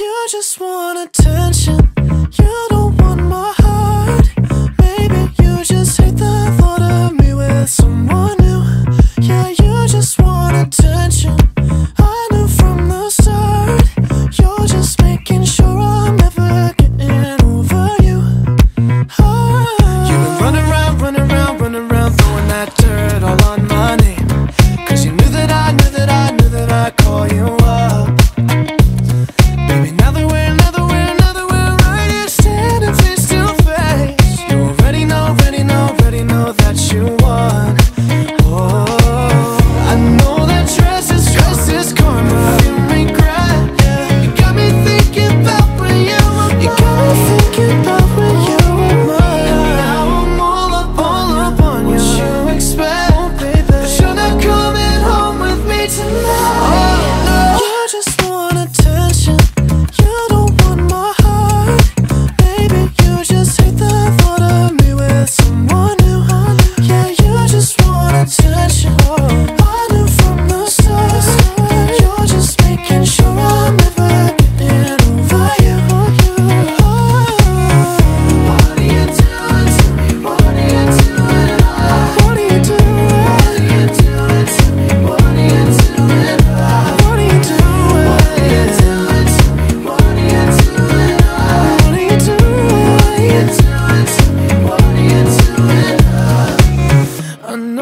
You just want attention. You don't want my heart. Maybe you just hate the thought of me with someone new. Yeah, you just want attention. I call you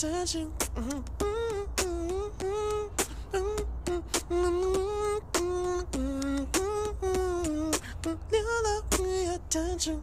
touch you. You love me, attention.